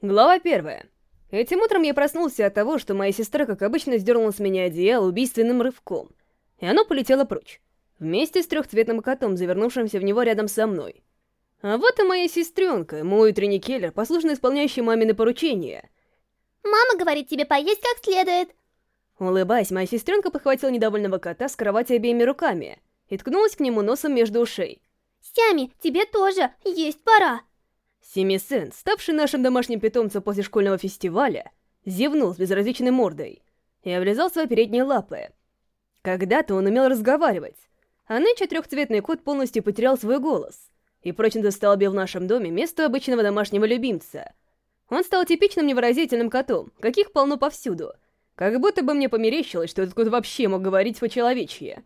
Глава первая. Этим утром я проснулся от того, что моя сестра, как обычно, сдернула с меня одеяло убийственным рывком, и оно полетело прочь, вместе с трехцветным котом, завернувшимся в него рядом со мной. А вот и моя сестренка, мой утренний келлер, послушно исполняющий мамины поручения. «Мама говорит тебе поесть как следует!» Улыбаясь, моя сестренка похватила недовольного кота с кровати обеими руками и ткнулась к нему носом между ушей. «Сями, тебе тоже, есть пора!» Семи-сен, ставший нашим домашним питомцем после школьного фестиваля, зевнул с безразличной мордой и облизал свои передние лапы. Когда-то он умел разговаривать, а нынче трехцветный кот полностью потерял свой голос и прочно застолбил в нашем доме место обычного домашнего любимца. Он стал типичным невыразительным котом, каких полно повсюду, как будто бы мне померещилось, что этот кот вообще мог говорить по-человечье.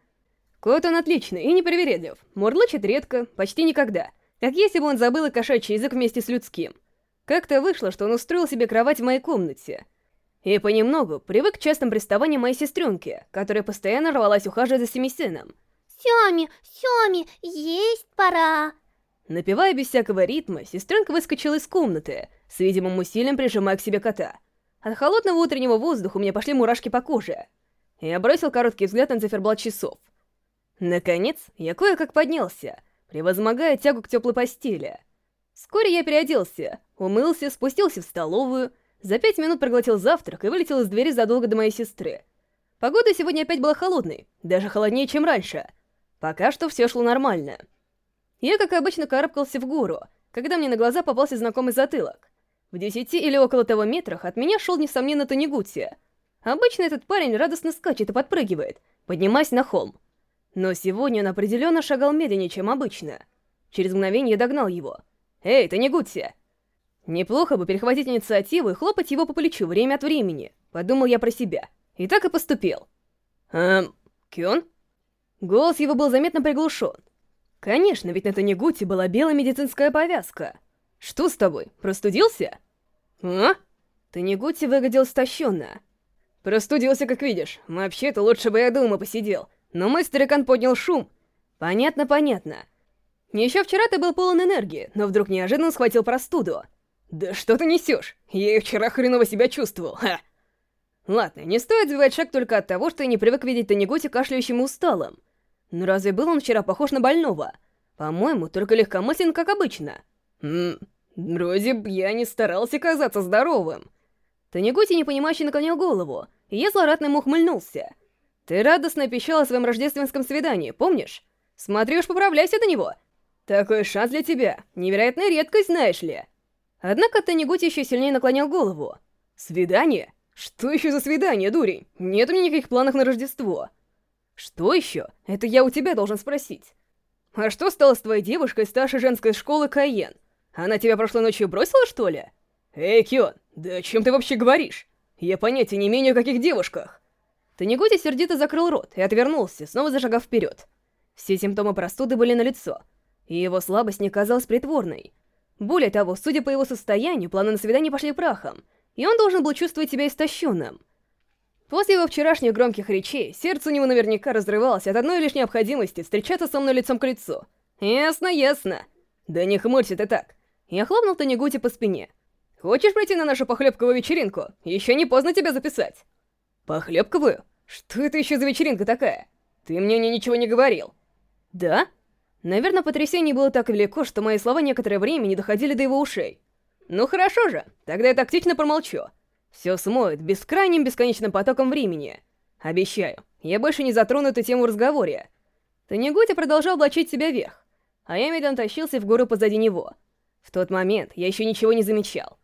Кот он отличный и непривередлив, мурлычет редко, почти никогда — как если бы он забыл и кошачий язык вместе с людским. Как-то вышло, что он устроил себе кровать в моей комнате. И понемногу привык к частым приставаниям моей сестренки, которая постоянно рвалась ухаживать за Семисеном. «Сёми, Сёми, есть пора!» Напевая без всякого ритма, сестренка выскочила из комнаты, с видимым усилием прижимая к себе кота. От холодного утреннего воздуха у меня пошли мурашки по коже. Я бросил короткий взгляд на циферблат часов. Наконец, я кое-как поднялся — превозмогая тягу к теплой постели. Вскоре я переоделся, умылся, спустился в столовую, за пять минут проглотил завтрак и вылетел из двери задолго до моей сестры. Погода сегодня опять была холодной, даже холоднее, чем раньше. Пока что все шло нормально. Я, как обычно, карабкался в гору, когда мне на глаза попался знакомый затылок. В десяти или около того метрах от меня шел, несомненно, Танегути. Обычно этот парень радостно скачет и подпрыгивает, поднимаясь на холм. Но сегодня он определенно шагал медленнее, чем обычно. Через мгновение догнал его. «Эй, ты не Гутси!» Неплохо бы перехватить инициативу и хлопать его по плечу время от времени, подумал я про себя. И так и поступил. «Эм, Кён?» Голос его был заметно приглушен. Конечно, ведь на Танегути была белая медицинская повязка. Что с тобой, простудился? А? Танегути выглядел стащенно. Простудился, как видишь. Вообще-то лучше бы я дома посидел. Но мой старикан поднял шум. Понятно, понятно. Еще вчера ты был полон энергии, но вдруг неожиданно схватил простуду. Да что ты несешь? Я и вчера хреново себя чувствовал, ха! Ладно, не стоит сбивать шаг только от того, что я не привык видеть Танеготи кашляющим и усталым. Но разве был он вчера похож на больного? По-моему, только легкомыслен, как обычно. Ммм, вроде я не старался казаться здоровым. Танеготи непонимающе наклонил голову, и я злорадно ухмыльнулся. Ты радостно пищала о своем рождественском свидании, помнишь? Смотри уж поправляйся до него. Такой шанс для тебя. Невероятная редкость, знаешь ли. Однако Танегути еще сильнее наклонял голову. Свидание? Что еще за свидание, дурень? Нет у меня никаких планов на Рождество. Что еще? Это я у тебя должен спросить. А что стало с твоей девушкой старшей женской школы Кайен? Она тебя прошлой ночью бросила, что ли? Эй, Кион, да о чем ты вообще говоришь? Я понятия не имею о каких девушках. Танегути сердито закрыл рот и отвернулся, снова зашагав вперед. Все симптомы простуды были налицо, и его слабость не казалась притворной. Более того, судя по его состоянию, планы на свидание пошли прахом, и он должен был чувствовать себя истощенным. После его вчерашних громких речей, сердце у него наверняка разрывалось от одной лишь необходимости встречаться со мной лицом к лицу. Ясно, ясно. Да не хмурься ты так. Я хлопнул Танегути по спине. Хочешь прийти на нашу похлебковую вечеринку? Еще не поздно тебя записать. Похлебковую? Что это еще за вечеринка такая? Ты мне ничего не говорил. Да? Наверное, потрясение было так велико, что мои слова некоторое время не доходили до его ушей. Ну хорошо же, тогда я тактично промолчу. Все смоет бескрайним бесконечным потоком времени. Обещаю, я больше не затрону эту тему в разговоре. Танегути продолжал влачить себя вверх, а я медленно тащился в гору позади него. В тот момент я еще ничего не замечал.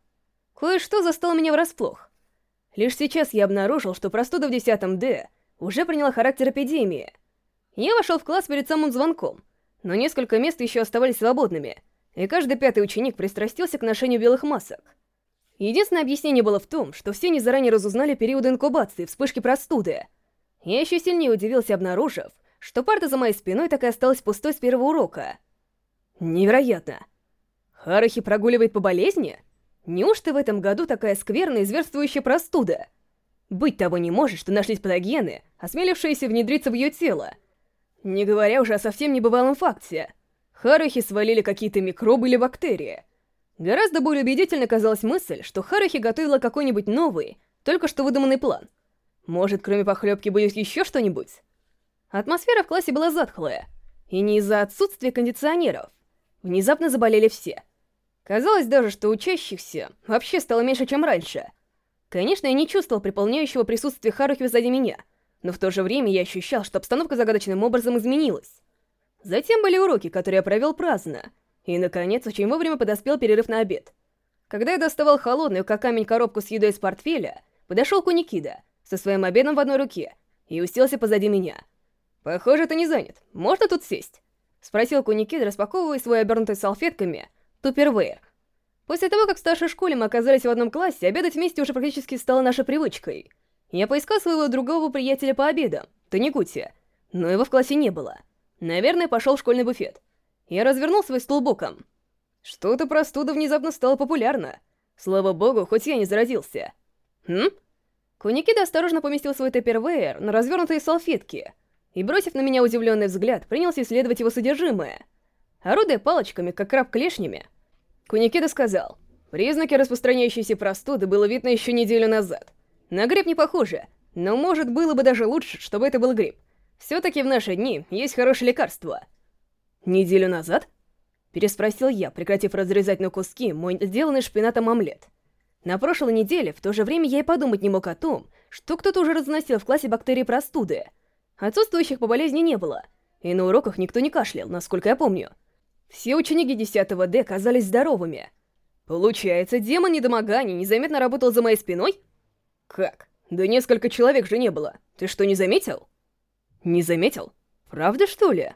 Кое-что застало меня врасплох. Лишь сейчас я обнаружил, что простуда в 10 Д уже приняла характер эпидемии. Я вошел в класс перед самым звонком, но несколько мест еще оставались свободными, и каждый пятый ученик пристрастился к ношению белых масок. Единственное объяснение было в том, что все они заранее разузнали периоды инкубации, вспышки простуды. Я еще сильнее удивился, обнаружив, что парта за моей спиной так и осталась пустой с первого урока. Невероятно! Харахи прогуливает по болезни? Неужто в этом году такая скверная и зверствующая простуда? Быть того не может, что нашлись патогены, осмелившиеся внедриться в ее тело. Не говоря уже о совсем небывалом факте. Харухи свалили какие-то микробы или бактерии. Гораздо более убедительно казалась мысль, что Харухи готовила какой-нибудь новый, только что выдуманный план. Может, кроме похлебки будет еще что-нибудь? Атмосфера в классе была затхлая, и не из-за отсутствия кондиционеров. Внезапно заболели все. Казалось даже, что учащихся вообще стало меньше, чем раньше. Конечно, я не чувствовал приполняющего присутствия Харухи сзади меня, но в то же время я ощущал, что обстановка загадочным образом изменилась. Затем были уроки, которые я провел праздно, и, наконец, очень вовремя подоспел перерыв на обед. Когда я доставал холодную, как камень, коробку с едой из портфеля, подошел Куникида со своим обедом в одной руке и уселся позади меня — «Похоже, ты не занят. Можно тут сесть?» — спросил Куникид, распаковывая свой обернутый салфетками тупервейр. После того, как в старшей школе мы оказались в одном классе, обедать вместе уже практически стало нашей привычкой. Я поискал своего другого приятеля по обедам, Таникути, но его в классе не было. Наверное, пошел в школьный буфет. Я развернул свой стул боком. Что-то простуда внезапно стала популярна. Слава богу, хоть я не заразился. Хм? Куникида осторожно поместил свой тупервейр на развернутые салфетки — и, бросив на меня удивленный взгляд, принялся исследовать его содержимое. Орудуя палочками, как краб клешнями, Куникида сказал, признаки распространяющейся простуды было видно еще неделю назад. На грипп не похоже, но может было бы даже лучше, чтобы это был грипп. Все-таки в наши дни есть хорошее лекарство. «Неделю назад?» Переспросил я, прекратив разрезать на куски мой сделанный шпинатом омлет. На прошлой неделе в то же время я и подумать не мог о том, что кто-то уже разносил в классе бактерии простуды — Отсутствующих по болезни не было, и на уроках никто не кашлял, насколько я помню. Все ученики 10 Д казались здоровыми. Получается, демон недомогания незаметно работал за моей спиной? Как? Да несколько человек же не было. Ты что, не заметил? Не заметил? Правда, что ли?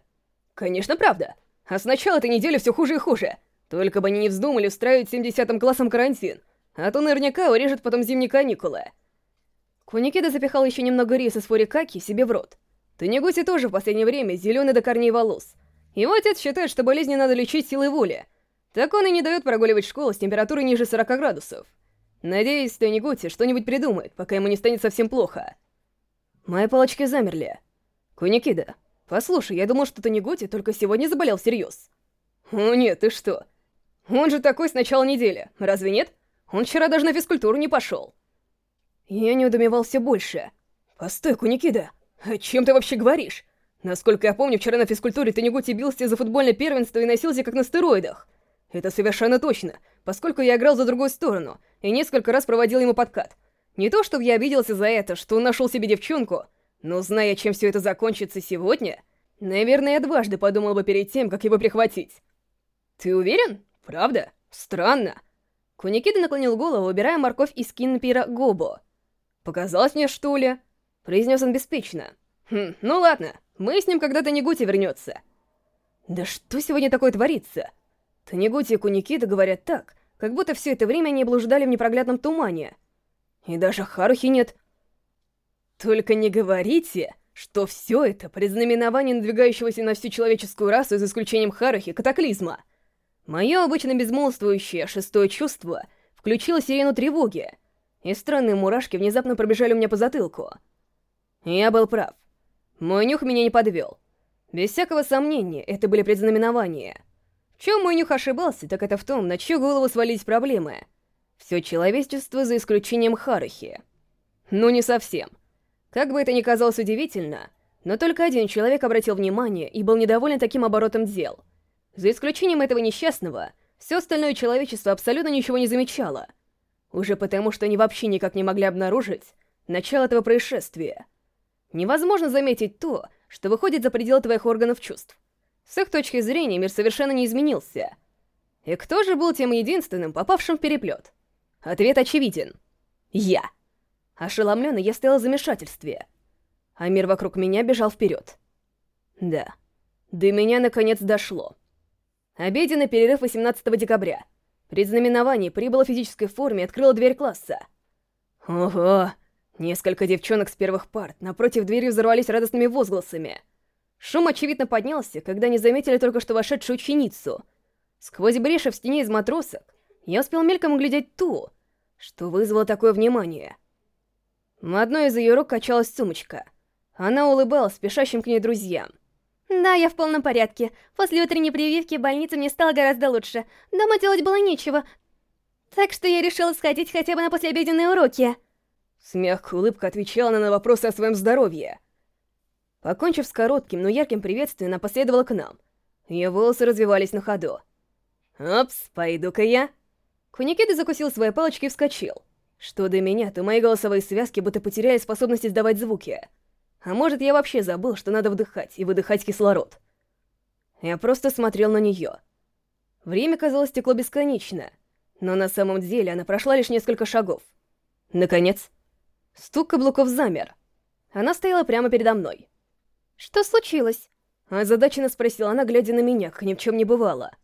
Конечно, правда. А с начала этой недели все хуже и хуже. Только бы они не вздумали устраивать 70 классом карантин. А то наверняка урежет потом зимние каникулы. Куникида запихал еще немного риса с фурикаки себе в рот. Танегути тоже в последнее время зеленый до корней волос. Его отец считает, что болезни надо лечить силой воли. Так он и не дает прогуливать школу с температурой ниже 40 градусов. Надеюсь, Танегути что-нибудь придумает, пока ему не станет совсем плохо. Мои палочки замерли. Куникида, послушай, я думал, что Танегути только сегодня заболел всерьез. О нет, ты что? Он же такой с начала недели, разве нет? Он вчера даже на физкультуру не пошел. Я не удумевал все больше. Постой, Куникида. «О чем ты вообще говоришь? Насколько я помню, вчера на физкультуре Танегути бился за футбольное первенство и носился как на стероидах. Это совершенно точно, поскольку я играл за другую сторону и несколько раз проводил ему подкат. Не то, чтобы я обиделся за это, что он нашел себе девчонку, но зная, чем все это закончится сегодня, наверное, я дважды подумал бы перед тем, как его прихватить. Ты уверен? Правда? Странно. Куникида наклонил голову, убирая морковь из кинпира Гобо. Показалось мне, что ли? произнес он беспечно. «Хм, ну ладно, мы с ним когда-то Нигути вернется». «Да что сегодня такое творится?» Танегути и Куникита говорят так, как будто все это время они блуждали в непроглядном тумане. И даже Харухи нет. Только не говорите, что все это предзнаменование надвигающегося на всю человеческую расу, за исключением Харухи, катаклизма. Мое обычно безмолвствующее шестое чувство включило сирену тревоги, и странные мурашки внезапно пробежали у меня по затылку. Я был прав. Мой нюх меня не подвел. Без всякого сомнения, это были предзнаменования. В чем мой нюх ошибался, так это в том, на чью голову свалились проблемы. Все человечество за исключением Харахи. Ну, не совсем. Как бы это ни казалось удивительно, но только один человек обратил внимание и был недоволен таким оборотом дел. За исключением этого несчастного, все остальное человечество абсолютно ничего не замечало. Уже потому, что они вообще никак не могли обнаружить начало этого происшествия — Невозможно заметить то, что выходит за пределы твоих органов чувств. С их точки зрения мир совершенно не изменился. И кто же был тем единственным, попавшим в переплет? Ответ очевиден. Я. Ошеломленный, я стоял в замешательстве. А мир вокруг меня бежал вперед. Да. До меня наконец дошло. Обеденный перерыв 18 декабря. При знаменовании прибыла в физической форме и открыла дверь класса. Ого! Несколько девчонок с первых парт напротив двери взорвались радостными возгласами. Шум, очевидно, поднялся, когда они заметили только что вошедшую ученицу. Сквозь бреши в стене из матросок я успел мельком углядеть ту, что вызвало такое внимание. На одной из ее рук качалась сумочка. Она улыбалась спешащим к ней друзьям. Да, я в полном порядке. После утренней прививки в больнице мне стало гораздо лучше. Дома делать было нечего. Так что я решила сходить хотя бы на послеобеденные уроки. С мягкой улыбкой отвечала она на вопросы о своем здоровье. Покончив с коротким, но ярким приветствием, она последовала к нам. Ее волосы развивались на ходу. «Опс, пойду-ка я». Куникида закусил свои палочки и вскочил. Что до меня, то мои голосовые связки будто потеряли способность издавать звуки. А может, я вообще забыл, что надо вдыхать и выдыхать кислород. Я просто смотрел на нее. Время, казалось, текло бесконечно, но на самом деле она прошла лишь несколько шагов. Наконец, стук каблуков замер. Она стояла прямо передо мной. «Что случилось?» Озадаченно спросила она, глядя на меня, как ни в чем не бывало.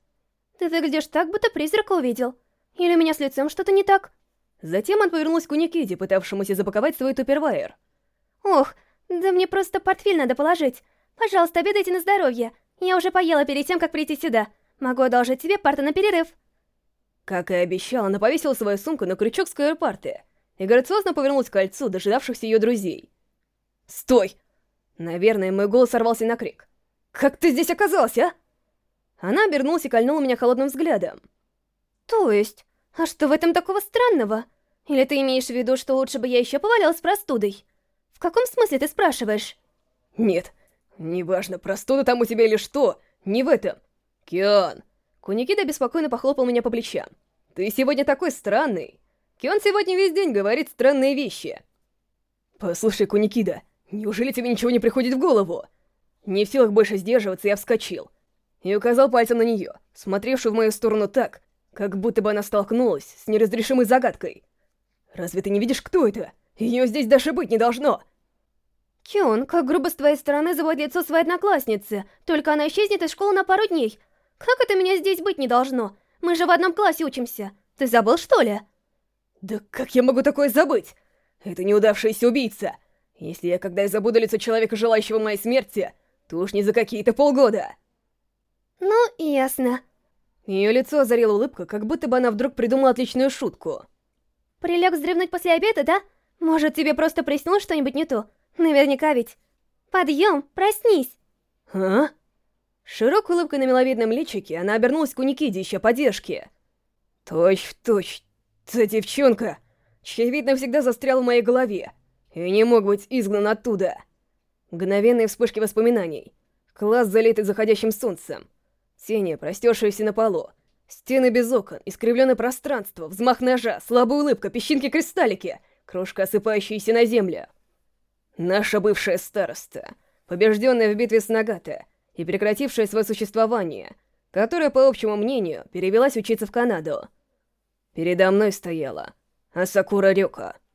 «Ты выглядишь так, будто призрака увидел. Или у меня с лицом что-то не так?» Затем он повернулся к Уникиде, пытавшемуся запаковать свой тупервайер. «Ох, да мне просто портфель надо положить. Пожалуйста, обедайте на здоровье. Я уже поела перед тем, как прийти сюда. Могу одолжить тебе парты на перерыв». Как и обещала, она повесила свою сумку на крючок с парты и грациозно повернулась к кольцу дожидавшихся ее друзей. «Стой!» Наверное, мой голос сорвался на крик. «Как ты здесь оказался, а?» Она обернулась и кольнула меня холодным взглядом. «То есть? А что в этом такого странного? Или ты имеешь в виду, что лучше бы я еще повалялась простудой? В каком смысле ты спрашиваешь?» «Нет, неважно, простуда там у тебя или что, не в этом. Киан!» Куникида беспокойно похлопал меня по плечам. «Ты сегодня такой странный. Кион сегодня весь день говорит странные вещи». «Послушай, Куникида, неужели тебе ничего не приходит в голову?» Не в силах больше сдерживаться, я вскочил. И указал пальцем на нее, смотревшую в мою сторону так, как будто бы она столкнулась с неразрешимой загадкой. «Разве ты не видишь, кто это? Ее здесь даже быть не должно!» Кион, как грубо с твоей стороны заводить лицо своей одноклассницы, только она исчезнет из школы на пару дней. Как это меня здесь быть не должно? Мы же в одном классе учимся. Ты забыл, что ли? Да как я могу такое забыть? Это неудавшаяся убийца. Если я когда и забуду лицо человека, желающего моей смерти, то уж не за какие-то полгода. Ну, ясно. Ее лицо озарила улыбка, как будто бы она вдруг придумала отличную шутку. Прилег вздремнуть после обеда, да? Может, тебе просто приснилось что-нибудь не то? Наверняка ведь. Подъем, проснись. А? Широкой улыбкой на миловидном личике она обернулась к Уникиде, ища поддержки. Точь в точь. Та девчонка, чья вид навсегда застрял в моей голове и не мог быть изгнан оттуда. Мгновенные вспышки воспоминаний. Класс, залитый заходящим солнцем. Тени, простершиеся на полу. Стены без окон, искривленное пространство, взмах ножа, слабая улыбка, песчинки-кристаллики, крошка, осыпающаяся на землю. Наша бывшая староста, побежденная в битве с Нагата и прекратившая свое существование, которая, по общему мнению, перевелась учиться в Канаду. Передо мной стояла Асакура Рёка —